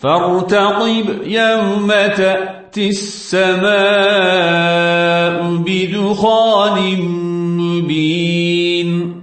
فارتقب يوم تأتي السماء بدخان مبين.